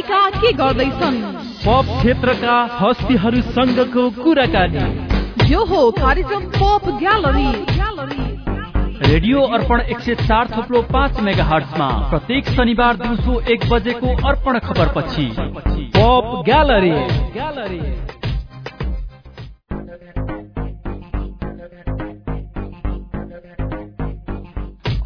गायिका के गर्दैछन्? पप क्षेत्रका हस्तीहरूसँगको कुराकानी। यो हो कार्यक्रम पप ग्यालरी। रेडियो अर्पण एक सय चार थोप्लो पाँच मेगा हर्टमा प्रत्येक शनिबार दिउँसो एक बजेको अर्पण खबर पछि pop gallery gallery.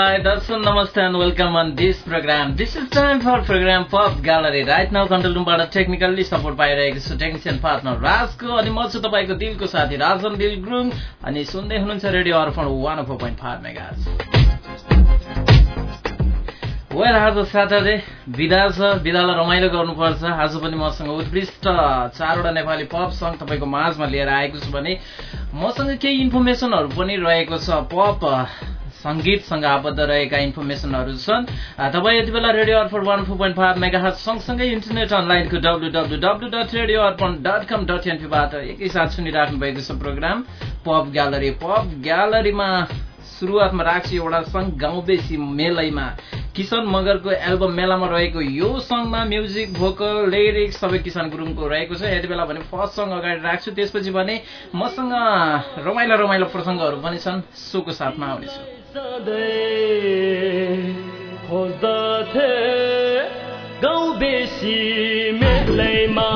Hi, Darshan, namaste and welcome on this program. This is time for program Pop Gallery. Right now, control roomबाट टेक्निकल्ली सपोर्ट पाइरहेको छु टेक्निसियन पार्टनर राजको अनि म छु तपाईँको दिलको साथी राजन दिल गुरुङ अनि सुन्दै हुनुहुन्छ radio Arpan one four point five mega well आज स्याटरडे बिदा छ बिदालाई रमाइलो गर्नुपर्छ आज पनि मसँग उत्कृष्ट चारवटा नेपाली पप सङ्ग तपाईँको माझमा लिएर आएको छु भने मसँग केही इन्फर्मेसनहरू पनि रहेको छ पप सङ्गीतसँग आबद्ध रहेका इन्फर्मेसनहरू छन्। तपाईँ यति बेला radio Arpan one four point five mega सँगसँगै इन्टरनेट अनलाइनको W W W dot radio Arpan dot com dot एनपीबाट एकैसाथ सुनिराख्नु भएको छ प्रोग्राम। पप ग्यालरी पप ग्यालरीमा सुरुवातमा राख्छु एउटा सङ्घ गाउँ बेसी मेलैमा। किशन मगरको एल्बम मेलामा रहेको यो सङ्गमा म्युजिक भोकल लिरिक्स सबै किसान गुरुङको रहेको छ। यति बेला भने फर्स्ट सङ्ग अगाडि राख्छु। त्यसपछि भने मसँग रमाइलो रमाइलो प्रसङ्गहरू पनि छन्। सोको साथमा आउनेछु। खोज्दथे गाउँ बेसी मेलैमा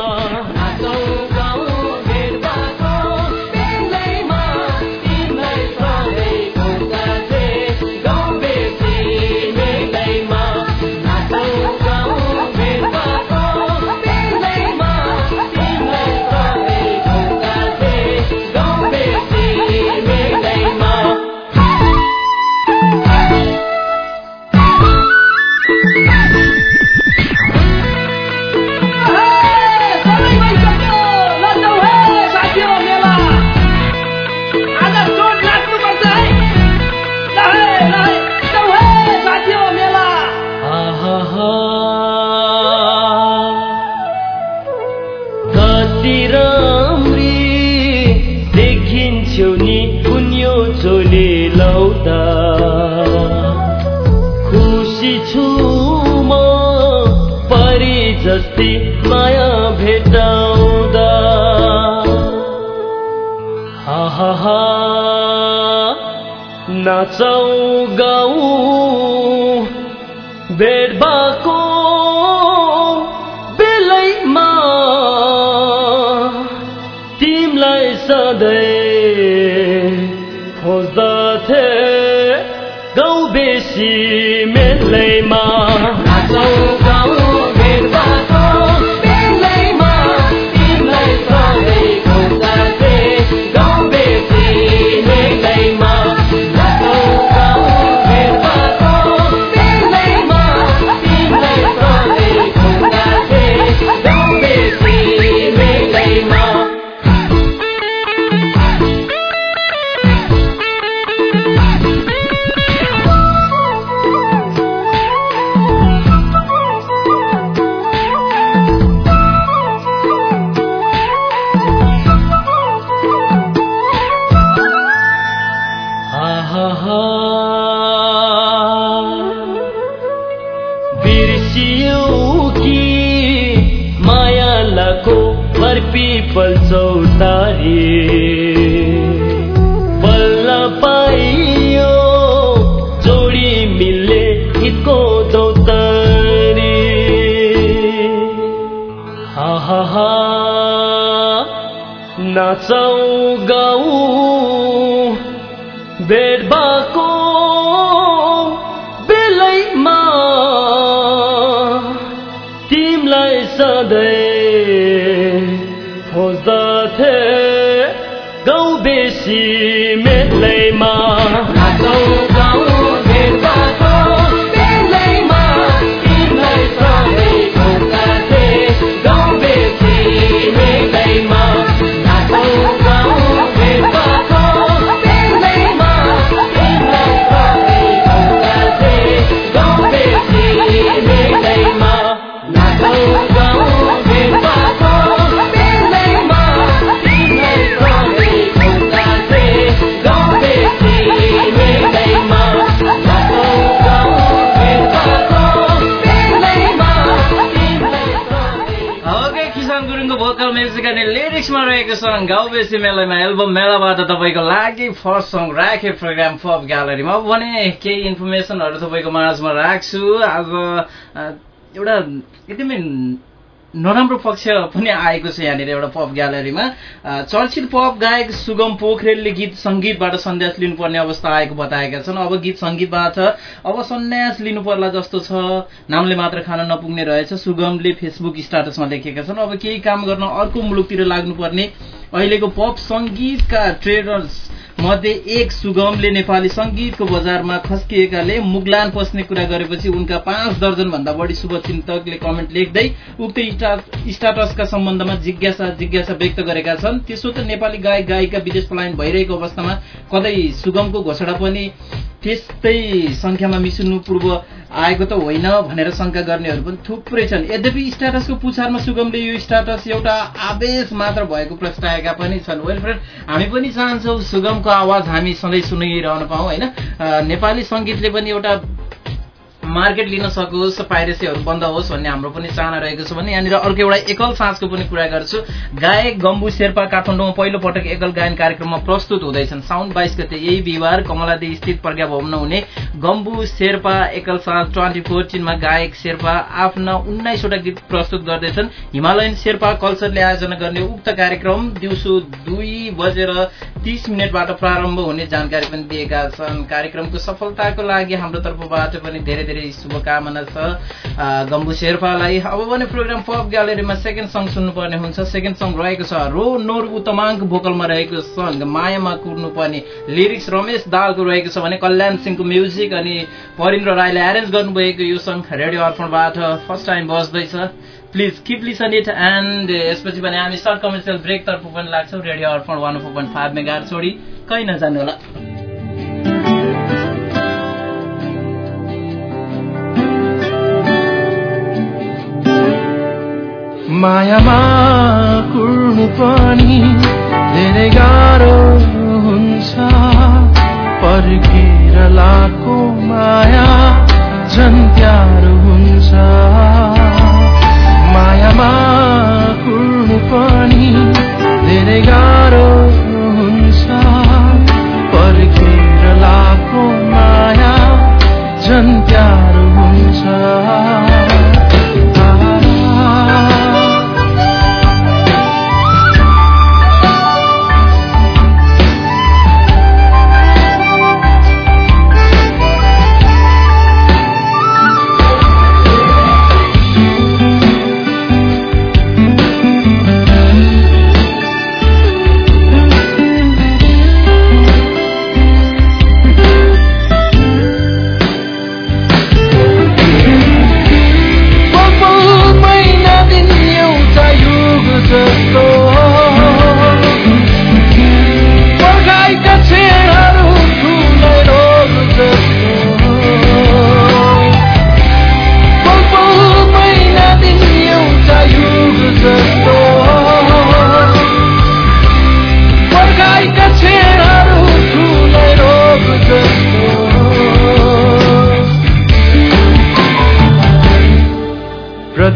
सधैँ खोज्दथे गाउँ बेसी मेलैमा सङ्ग गाउँ बेसी मेलामा एल्बम मेलाबाट तपाईँको लागि फर्स्ट सङ्ग राखे प्रोग्राम पप ग्यालरीमा। अब भने केही इन्फर्मेसनहरू तपाईँको माझमा राख्छु। आज अ, एउटा एकदमै नराम्रो पक्ष पनि आएको छ यहाँनिर एउटा पप ग्यालरीमा चर्चित पप गायक सुगम पोखरेलले गीत सङ्गीतबाट सन्यास लिनुपर्ने अवस्था आएको बताएका छन्। अब गीत सङ्गीतबाट अब सन्यास लिनु पर्ला जस्तो छ। नामले मात्र खान नपुग्ने रहेछ। सुगमले फेसबुक स्टाटसमा लेखेका छन्। अब केही काम गर्न अर्को मुलुकतिर लाग्नुपर्ने अहिलेको पप सङ्गीतका ट्रेडर्स मध्ये एक सुगमले नेपाली सङ्गीतको बजारमा खस्किएकाले मुगलान पस्ने कुरा गरेपछि उनका पाँच दर्जन भन्दा बढी शुभचिन्तकले कमेन्ट लेख्दै उक्त स्टा- स्टाटसका सम्बन्धमा जिज्ञासा जिज्ञासा व्यक्त गरेका छन्। त्यसो त नेपाली गायक गायिका विदेश पलायन भइरहेको अवस्थामा कतै सुगमको घोषणा पनि त्यस्तै संख्यामा मिसिनु पूर्व आएको त होइन भनेर शङ्का गर्नेहरू पनि थुप्रै छन्। यद्यपि स्ट्याटसको पुछारमा सुगमले यो स्ट्याटस एउटा आवेश मात्र भएको प्रस्ताएका पनि छन्। वेल फ्रेन्ड हामी पनि चाहन्छौँ सुगमको आवाज हामी सधैँ सुनिरहन पाऊँ होइन? नेपाली सङ्गीतले पनि एउटा मार्केट लिन सकोस् पाइरेसीहरू बन्द होस् भन्ने हाम्रो पनि चाहना रहेको छ भने यहाँनिर अर्को एउटा एकल साँझको पनि कुरा गर्छु। गायक गम्बु शेर्पा काठमाडौँमा पहिलो पटक एकल गायन कार्यक्रममा प्रस्तुत हुँदैछन्। साउन बाइस गते यही बिहिबार कमलादी स्थित प्रज्ञा भवनमा हुने गम्बु शेर्पा एकल साँझ ट्वेन्टी फोर्टिनमा गायक शेर्पा आफ्ना उन्नाइसवटा गीत प्रस्तुत गर्दैछन्। हिमालयन शेर्पा कल्चरले आयोजना गर्ने उक्त कार्यक्रम दिउँसो दुई बजेर तीस मिनटबाट प्रारम्भ हुने जानकारी पनि दिएका छन्। कार्यक्रमको सफलताको लागि हाम्रो तर्फबाट पनि धेरै धेरै शुभकामना छ गम्बु शेर्पालाई अब भने प्रोग्राम पप ग्यालेरीमा सेकेन्ड सङ्ग सुन्नुपर्ने हुन्छ। सेकेन्ड सङ्ग रहेको छ रो नोरबु तमाङको भोकलमा रहेको सङ्ग मायामा कुर्नु पर्ने लिरिक्स रमेश दालको रहेको छ भने कल्याण सिंहको म्युजिक अनि परिन्द्र राईले एरेन्ज गर्नुभएको यो सङ्ग रेडियो अर्पणबाट first time बस्दैछ please keep listen it and यसपछि भने हामी सर्ट कमर्सियल ब्रेकतर्फ पनि लाग्छौँ। Radio Arpan one four point five mega छोडी कहीँ नजानु होला मायामा कुर्नु पनि धेरै गाह्रो हुन्छ पर्खेर लाको माया झन् प्यारो हुन्छ मायामा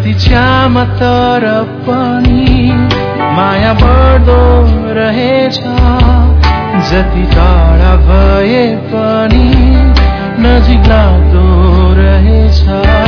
प्रतीक्षामा तर पनि माया बढ्दो रहेछ जति टाढा भए पनि नजिक लाग्दो रहेछ।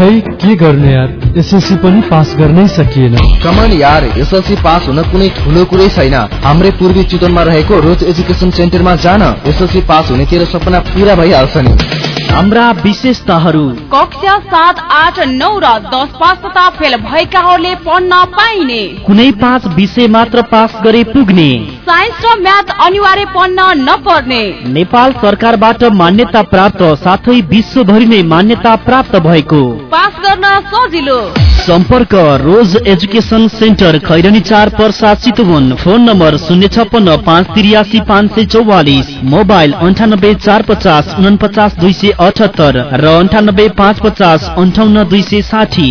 खै के गर्ने यार? एसएलसी पनि पास गर्नै सकिएन। कमान यार एसएलसी पास हुन कुनै ठुलो कुरै छैन। हाम्रै पूर्वी चितवनमा रहेको रोज एजुकेसन सेन्टरमा जान एसएलसी पास हुने तेरो सपना पुरा भइहाल्छ नि। हाम्रा विशेषताहरू। कक्षा सात आठ नौ र दस पास तथा फेल भएकाहरूले पढ्न पाइने। कुनै पाँच विषय मात्र पास गरे पुग्ने। साइन्स र म्याथ अनिवार्य पढ्न नपर्ने। नेपाल सरकारबाट मान्यता प्राप्त साथै विश्वभरि नै मान्यता प्राप्त भएको। पास गर्न सजिलो। सम्पर्क रोज एजुकेसन सेन्टर खैरनी चार पर्सा चितवन फोन नम्बर शून्य छप्पन्न पाँच त्रियासी पाँच सय चौवालिस मोबाइल अन्ठानब्बे चार पचास उनपचास दुई सय अठहत्तर र अन्ठानब्बे पाँच पचास अन्ठाउन्न दुई सय साठी।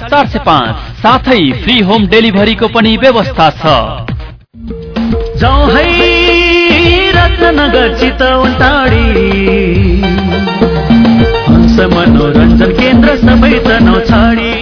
चार सय पाँच साथै फ्री होम डेलिभरीको पनि व्यवस्था छ। रत्नगर चितवन टाढी मनोरञ्जन केन्द्र सबै तनाउ छाडी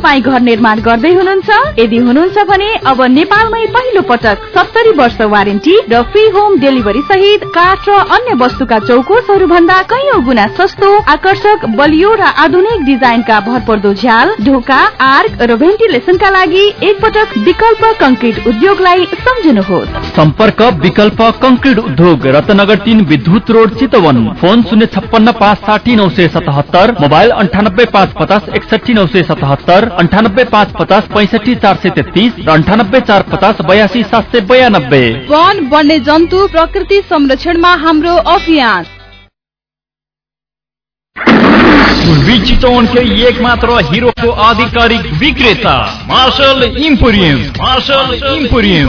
तपाईँ घर निर्माण गर्दै हुनुहुन्छ? यदि हुनुहुन्छ भने अब नेपालमै पहिलो पटक सत्तरी वर्ष वारेन्टी र फ्री होम डेलिभरी सहित काठ र अन्य वस्तुका चौकोसहरू भन्दा कैयौं गुणा सस्तो आकर्षक बलियो र आधुनिक डिजाइनका भरपर्दो झ्याल ढोका आर्क र भेन्टिलेसनका लागि एकपटक विकल्प कंक्रिट उद्योगलाई सम्झनुहोस्। सम्पर्क विकल्प कंक्रिट उद्योग रत्नगर तीन विद्युत रोड चितवन। फोन शून्य छप्पन्न पाँच साठी नौ सय सतहत्तर मोबाइल अन्ठानब्बे पाँच पचास एकसठी नौ सय सतहत्तर। अन्ठानब्बे पाँच पचास पैसठी चार सय तेत्तिस र अन्ठानब्बे चार पचास बयासी सात सय बयानब्बे। वन वन्य जन्तु प्रकृति संरक्षणमा हाम्रो अभियान। पूर्वी चितवनकै एक मात्र हिरोको आधिकारिक विक्रेता मार्शल इम्पोरियम मार्शल इम्पोरियम।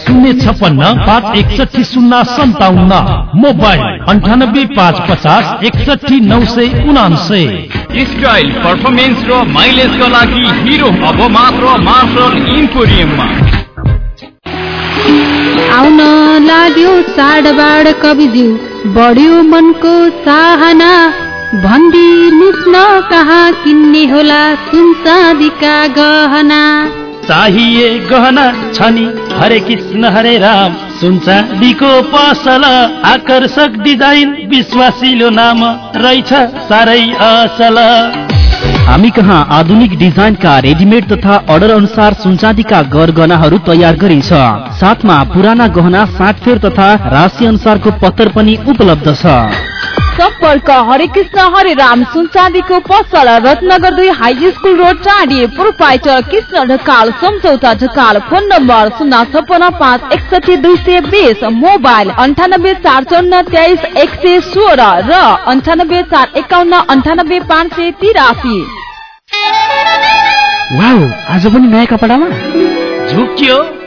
शून्य छपन्न पाँच एकसठी शून्य सन्ताउन्न मोबाइल अन्ठानब्बे पाँच पचास एकसठी नौ सय उनासय स्टाइल पर्फर्मेन्स र माइलेजका लागि हिरो अब मात्र मार्शल इम्पोरियममा आउन लाग्यो चाडबाड कविज्यू बढ्यो मनको चाहना। भनिदिनुहोस् न कहाँ किन्ने होला सुन चाँदीका गहना। चाहिए गहना छ नि हरे कृष्ण हरे राम सुन चाँदीको पसल आकर्षक डिजाइन विश्वासिलो नाम रहेछ साह्रै असल हामी कहाँ आधुनिक डिजाइनका रेडिमेड तथा अर्डर अनुसार सुनचाँदीका गरगहनाहरू तयार गरिन्छ। साथमा पुराना गहना साटफेर तथा राशि अनुसारको पत्तर पनि उपलब्ध सम्पर्क हरे कृष्ण हरे राम सुनचाँदीको पसल रत्नगर दुई हाई स्कुल रोड टाढी proprietor Krishna Dhakal Samjhauta Dhakal phone number शून्य छपन्न पाँच एकसठी दुई सय बिस मोबाइल अन्ठानब्बे चार चौन्न तेइस एक सय सोह्र र अन्ठानब्बे चार एकाउन्न अन्ठानब्बे पाँच सय तिरासी। वाउ आज पनि नयाँ कपडामा? झुक्यो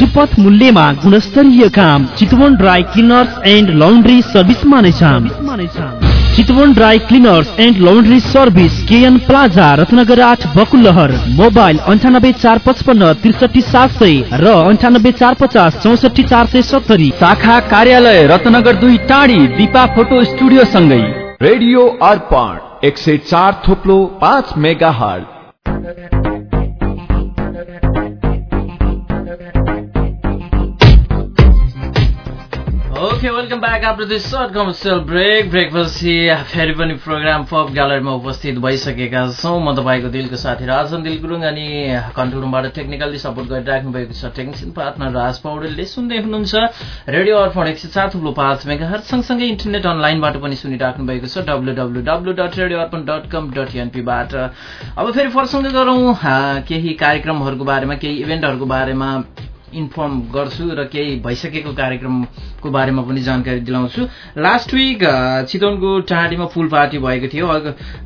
सुपथ मूल्यमा गुणस्तरीय काम Chitwan dry cleaners and laundry सर्भिसमा नै छ Chitwan dry cleaners and laundry service KN plaza Ratnanagar आठ बकुलहर मोबाइल अन्ठानब्बे चार पचपन्न त्रिसठी सात सय र अन्ठानब्बे चार पचास चौसठी चार सय सत्तरी। शाखा कार्यालय रत्नगर दुई टाढी दिपा फोटो स्टुडियो सँगै रेडियो अर्पण एक सय चार थोप्लो पाँच mega hall okay welcome back after this short commercial break ब्रेकपछि फेरि पनि प्रोग्राम पप ग्यालरीमा उपस्थित भइसकेका छौँ। म तपाईँको दिलको साथी राजन दिल गुरुङ अनि कन्ट्रोल रुमबाट टेक्निकल्ली सपोर्ट गरिराख्नु भएको छ टेक्निसियन पार्टनर राज पौडेलले। सुन्दै हुनुहुन्छ रेडियो अर्पण एक सय सात ठुलो पाँच सँगसँगै इन्टरनेट अनलाइनबाट पनि सुनिराख्नु भएको छ डब्लु डब्लु अब फेरि प्रसङ्ग गरौँ। केही कार्यक्रमहरूको बारेमा केही इभेन्टहरूको बारेमा इन्फर्म गर्छु र केही भइसकेको कार्यक्रमको बारेमा पनि जानकारी दिलाउँछु। लास्ट विक चितवनको टाँडीमा पुल पार्टी भएको थियो।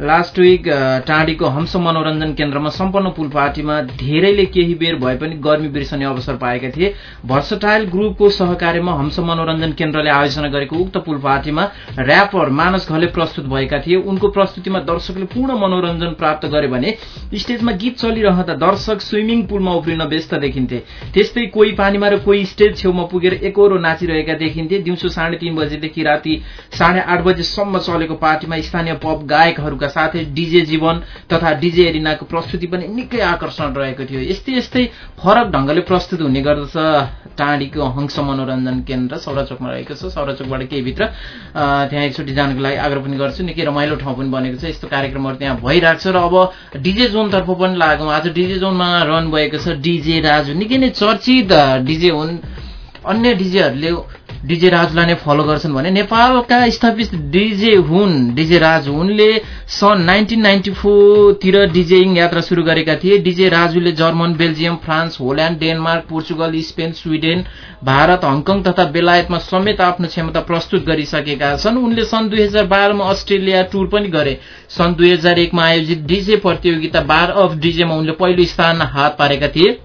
लास्ट विक टाँडीको हंस मनोरञ्जन केन्द्रमा सम्पन्न पुल पार्टीमा धेरैले केही बेर भए पनि गर्मी बिर्सने अवसर पाएका थिए। भर्सटाइल ग्रुपको सहकार्यमा हंस मनोरञ्जन केन्द्रले आयोजना गरेको उक्त पुल पार्टीमा ऱ्यापर मानस घले प्रस्तुत भएका थिए। उनको प्रस्तुतिमा दर्शकले पूर्ण मनोरञ्जन प्राप्त गरे भने स्टेजमा गीत चलिरहँदा दर्शक स्विमिङ पुलमा उफ्रिन व्यस्त देखिन्थे। त्यस्तै कोही पानीमा र कोही स्टेज छेउमा पुगेर एकहोरो नाचिरहेका देखिन्थे। दिउँसो साढे तीन बजेदेखि राति साढे आठ बजेसम्म चलेको पार्टीमा स्थानीय पप गायकहरूका साथै डिजे जीवन तथा डिजे एरिनाको प्रस्तुति पनि निकै आकर्षण रहेको थियो। यस्तै यस्तै फरक ढंगले प्रस्तुत हुने गर्दछ। टाँडीको हंस मनोरञ्जन केन्द्र सौराचोकमा रहेको छ। सौराचोकबाट केही भित्र त्यहाँ एकचोटि जानको लागि आग्रह पनि गर्छु। निकै रमाइलो ठाउँ पनि बनेको छ। यस्तो कार्यक्रमहरू त्यहाँ भइरहेको छ। र अब डिजे जोनतर्फ पनि लागौँ। आज डिजे जोनमा रन भएको छ डिजे राजु। निकै नै चर्चित डिजे हुन् अन्य डिजेहरूले डिजे राजुलाई नै फलो गर्छन् भने नेपालका स्थापित डिजे हुन् डिजे राजु। उनले सन् नाइन्टिन नाइन्टी फोरतिर डिजेइङ यात्रा शुरू गरेका थिए। DJ राजुले German Belgium France Holland Denmark Portugal Spain Sweden Bharat Hong Kong तथा बेलायतमा समेत आफ्नो क्षमता प्रस्तुत गरिसकेका छन्। उनले सन् दुई हजार बाह्रमा अस्ट्रेलिया टुर पनि गरे। सन् दुई हजार एकमा आयोजित डिजे प्रतियोगिता बार अफ डिजेमा उनले पहिलो स्थान हात पारेका थिए।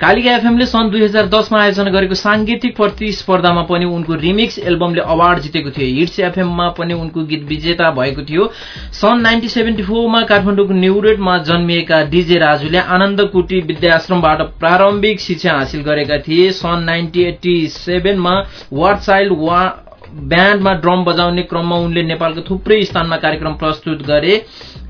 कालिका एफएमले सन् दुई हजार दसमा आयोजना गरेको सांगीतिक प्रतिस्पर्धामा पनि उनको रिमिक्स एल्बमले अवार्ड जितेको थियो। हिट्स एफएममा पनि उनको गीत विजेता भएको थियो। सन् नाइन्टिन सेभेन्टी फोरमा काठमाडौँको न्युरेटमा जन्मिएका डिजे राजुले आनन्द कुटी विद्याश्रमबाट प्रारम्भिक शिक्षा हासिल गरेका थिए। सन् नाइन्टी एट्टी सेभेनमा वार्ड चाइल्ड वा ब्यान्डमा ड्रम बजाउने क्रममा उनले नेपालको थुप्रै स्थानमा कार्यक्रम प्रस्तुत गरे।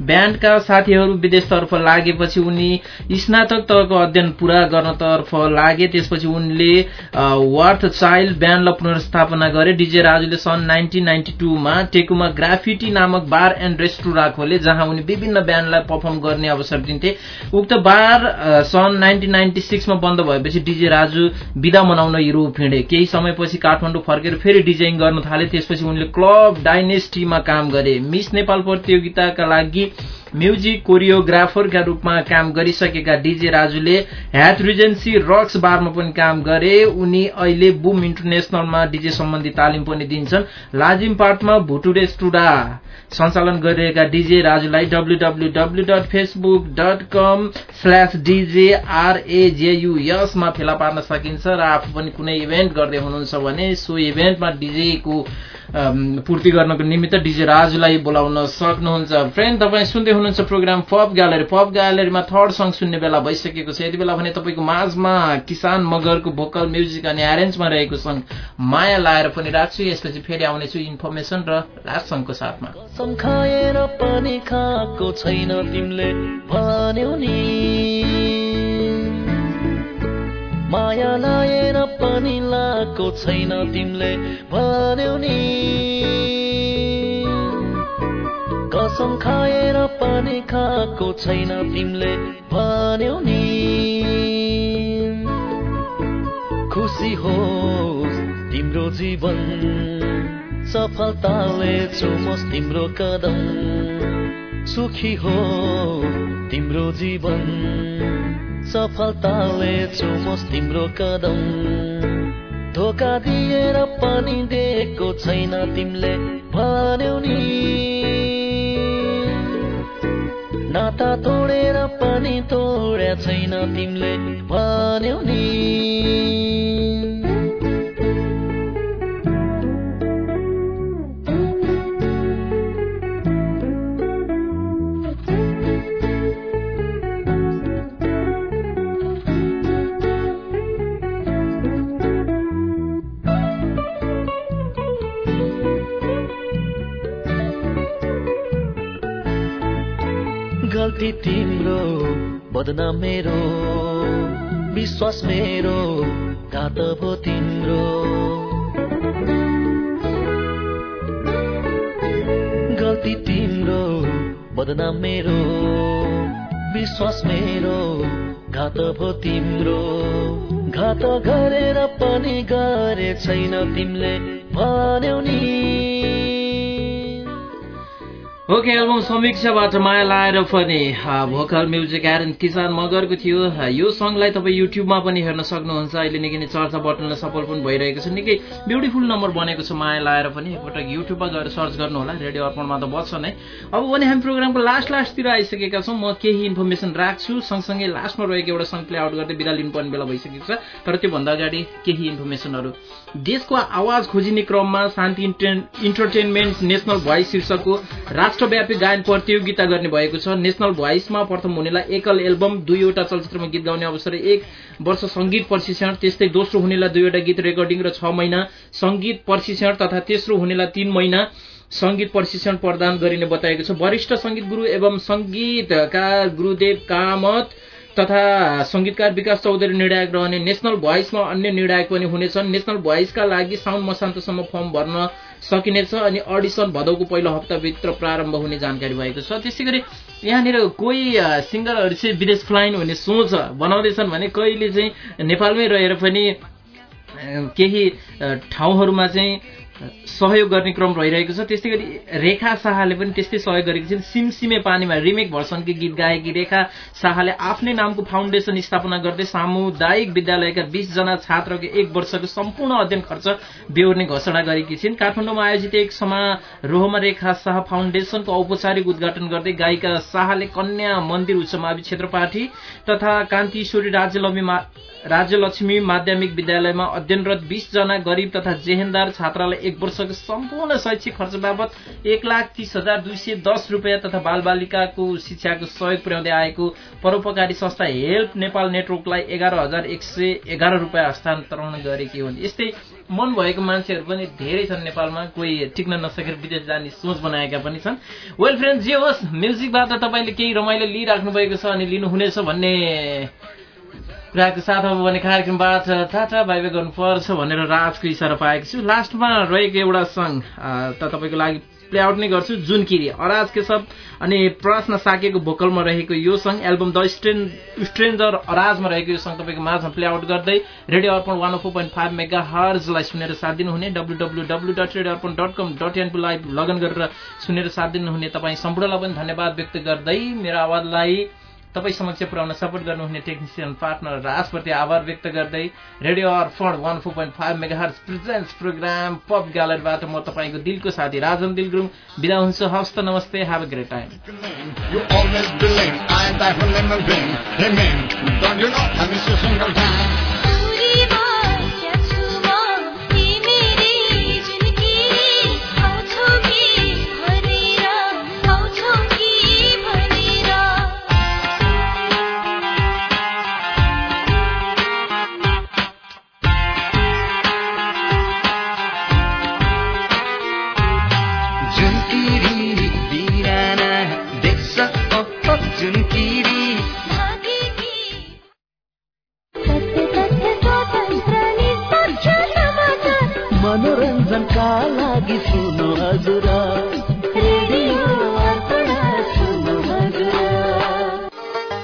ब्यान्डका साथीहरू विदेशतर्फ लागेपछि उनी स्नातक तहको अध्ययन पूरा गर्नतर्फ लागे त्यसपछि उनले वार्थ चाइल्ड ब्यान्डलाई पुनर्स्थापना गरे। डिजे राजुले सन् नाइन्टिन नाइन्टी टूमा टेकुमा ग्राफिटी नामक बार एण्ड रेस्टुरा खोले जहाँ उनी विभिन्न ब्यान्डलाई पर्फर्म गर्ने अवसर दिन्थे। उक्त बार सन् नाइन्टिन नाइन्टी सिक्समा बन्द भएपछि डिजे राजु विदा मनाउन युरोप हिँडे केही समयपछि काठमाडौँ फर्केर फेरि डिजाइन गर्न थाले त्यसपछि उनले क्लब डाइनेस्टीमा काम गरे। मिस नेपाल प्रतियोगिताका लागि म्युजिक कोरियोग्राफरका रूपमा काम गरिसकेका डिजे राजुले ह्याट रिजेन्सी रक्स बारमा पनि काम गरे। उनी अहिले बुम इन्टरनेसनलमा डिजे सम्बन्धी तालिम पनि दिन्छन्। लाजिम पार्टमा भुटुरे स्टुडा। सञ्चालन गरिरहेका डिजे राजुलाई डब्लुडब्लुडब्लु dot Facebook dot com slash DJ आरएजेयुएसमा फेला पार्न सकिन्छ र आफू पनि कुनै इभेन्ट गर्दै हुनुहुन्छ भने सो इभेन्टमा डिजेको पूर्ति गर्नको निमित्त डिजे राजुलाई बोलाउन सक्नुहुन्छ। फ्रेन्ड तपाईँ सुन्दै प्रोग्राम पप ग्यालरी पप ग्यालरीमा थर्ड सङ्ग सुन्ने बेला भइसकेको छ। यति बेला भने तपाईँको माझमा किसान मगरको भोकल म्युजिक अनि एरेन्जमा रहेको सङ्ग माया लाएर पनि राख्छु। यसपछि फेरि आउनेछु इन्फर्मेसन र लास्ट सङ्घको साथमा। छैन माया लाएर पनि लाएको छैन तिमीले भन्यौ नि। कसम खाएर पनि खाएको छैन तिमीले भन्यौ नि। खुसी होस् तिम्रो जीवन सफलताले चुमोस् तिम्रो कदम। सुखी हो तिम्रो जीवन सफलताले चुमोस् तिम्रो कदम। धोका दिएर पनि दिएको छैन तिमीले भन्यौ नि। नाता तोडेर पनि तोड्या छैन तिमीले भन्यौ नि। गल्ती तिम्रो बदनाम मेरो विश्वास मेरो घात भो तिम्रो। गल्ती तिम्रो बदनाम मेरो विश्वास मेरो घात भो तिम्रो। घात गरेर पनि गरे छैन तिमीले। ओके एल्बम समीक्षाबाट माया लाएर पनि भोकल म्युजिक एरन किसान मगरको थियो। यो सङ्गलाई तपाईँ युट्युबमा पनि हेर्न सक्नुहुन्छ। अहिले निकै नै चर्चा बटनलाई सफल पनि भइरहेको छ। निकै ब्युटिफुल नम्बर बनेको छ माया लाएर पनि। एकपटक युट्युबमा गएर सर्च गर्नु होला रेडियो अर्पणमा त बच्छ नै। अब भने हामी प्रोग्रामको लास्ट लास्टतिर आइसकेका छौँ। म केही इन्फर्मेसन राख्छु। सँगसँगै लास्टमा रहेको एउटा सङ्ग प्ले आउट गर्दै बिदा लिनुपर्ने बेला भइसकेको छ। तर त्योभन्दा अगाडि केही इन्फर्मेसनहरू देशको आवाज खोजिने क्रममा शान्ति इन्टरटेनमेन्ट नेसनल भोइस शीर्षकको राष्ट्रव्यापी गायन प्रतियोगिता गर्ने भएको छ। नेसनल भोइसमा प्रथम हुनेलाई एकल एल्बम दुईवटा चलचित्रमा गीत गाउने अवसर एक वर्ष संगीत प्रशिक्षण त्यस्तै दोस्रो हुनेलाई दुईवटा गीत रेकर्डिङ र छ महिना संगीत प्रशिक्षण तथा तेस्रो हुनेलाई तीन महिना संगीत प्रशिक्षण प्रदान गरिने बताएको छ। वरिष्ठ संगीत गुरु एवं संगीतकार गुरुदेव कामत तथा संगीतकार विकास चौधरी निर्णायक रहने नेसनल भोइसमा अन्य निर्णायक पनि हुनेछन्। नेसनल भोइसका लागि साउन मसान्तसम्म फर्म भर्न सकिनेछ अनि अडिसन भदौको पहिलो हप्ताभित्र प्रारम्भ हुने जानकारी भएको छ। त्यसै गरी यहाँनिर कोही सिङ्गरहरू चाहिँ विदेश फ्लाइन हुने सोच बनाउँदैछन् भने कहिले चाहिँ नेपालमै रहेर पनि केही ठाउँहरूमा चाहिँ सहयोग गर्ने क्रम रहिरहेको छ। त्यस्तै गरी रेखा शाहले पनि त्यस्तै सहयोग गरेकी छिन्। सिमसिमे पानीमा रिमेक भर्सनकी गीत गाएकी रेखा शाहले आफ्नै नामको फाउन्डेसन स्थापना गर्दै सामुदायिक विद्यालयका बीसजना छात्रको एक वर्षको सम्पूर्ण अध्ययन खर्च बेहोर्ने घोषणा गरेकी छिन्। काठमाडौँमा आयोजित एक समारोहमा रेखा शाह फाउन्डेसनको औपचारिक उद्घाटन गर्दै गायिका शाहले कन्या मन्दिर उच्च मावि क्षेत्रपाठी तथा कान्तिश्वरी राज्यलक्ष्मी राज्यलक्ष्मी माध्यमिक विद्यालयमा अध्ययनरत बीसजना गरिब तथा जेहेन्दार छात्रालाई एक वर्षको सम्पूर्ण शैक्षिक खर्च बाबत एक लाख तीस हजार दुई सय दस रुपियाँ तथा बालबालिकाको शिक्षाको सहयोग पुर्याउँदै आएको परोपकारी संस्था हेल्प नेपाल नेटवर्कलाई एघार हजार एक सय एघार रुपियाँ हस्तान्तरण गरेकी हुन्। यस्तै मन भएको मान्छेहरू पनि धेरै छन् नेपालमा। कोही टिक्न नसकेर विदेश जाने सोच बनाएका पनि छन्। वेल फ्रेन्ड जे होस् म्युजिकबाट तपाईँले केही रमाइलो लिइराख्नु भएको छ अनि लिनुहुनेछ भन्ने कुराको साथ अब भने कार्यक्रमबाट टाटा बाइबे गर्नुपर्छ भनेर राजको इसारा पाएको छु। लास्टमा रहेको एउटा सङ्ग त तपाईँको लागि प्ले आउट नै गर्छु जुनकिरी अराज केशव अनि प्रश्न साकेको भोकलमा रहेको यो song album the strain stranger अराजमा रहेको यो सङ्ग तपाईँको माझमा प्ले आउट गर्दै radio Arpan one four point five mega हर्जलाई सुनेर साथ दिनुहुने W W W dot radio Arpan dot com dot Enco live login गरेर सुनेर साथ दिनुहुने तपाईँ सम्पूर्णलाई पनि धन्यवाद व्यक्त गर्दै मेरो आवाजलाई तपाईँ समक्ष पुर्याउन सपोर्ट गर्नुहुने टेक्निसियन पार्टनर राजप्रति आभार व्यक्त गर्दै radio Arpan one four point five mega hertz presents programme pop ग्यालरीबाट म तपाईँको दिलको साथी राजन दिल गुरुङ बिदा हुन्छु। हस्त नमस्ते। हेभ अ ग्रेट टाइम मनोरञ्जनका लागि सुन्नु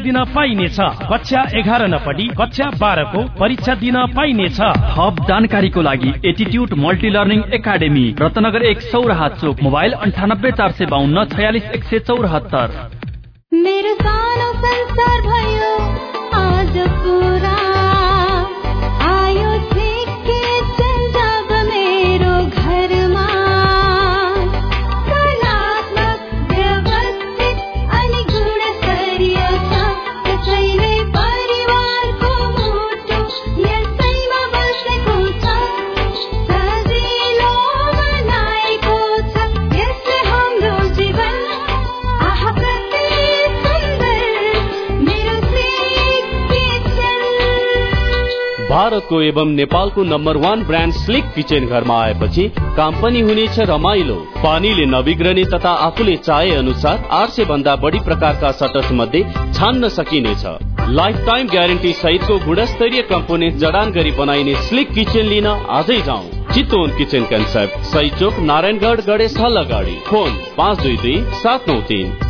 दिन पाइनेछ। कक्षा एघार नपढी कक्षा बाह्रको परीक्षा दिन पाइनेछ। थप जानकारीको लागि attitude multi learning academy Ratnagar एक सौराहा चोक मोबाइल अन्ठानब्बे चार सय बाहन्न छयालिस एक सय चौरात्तर। मेरो सानो संसार भयो आज पुरा भारतको एवं नेपालको number one brand slick kitchen घरमा आएपछि काम पनि हुनेछ रमाइलो पानीले नबिग्रने तथा आफूले चाहे अनुसार आठ सय भन्दा बढी प्रकारका सटर्स मध्ये छान्न सकिनेछ। लाइफ टाइम ग्यारेन्टी सहितको गुणस्तरीय कम्पोनेन्ट जडान गरी बनाइने स्लिक किचन लिन आजै जाउँ। चितवन किचन कन्सेप्ट सही चोक नारायणगढ गणेश हल अगाडि फोन पाँच दुई दुई सात नौ तिन।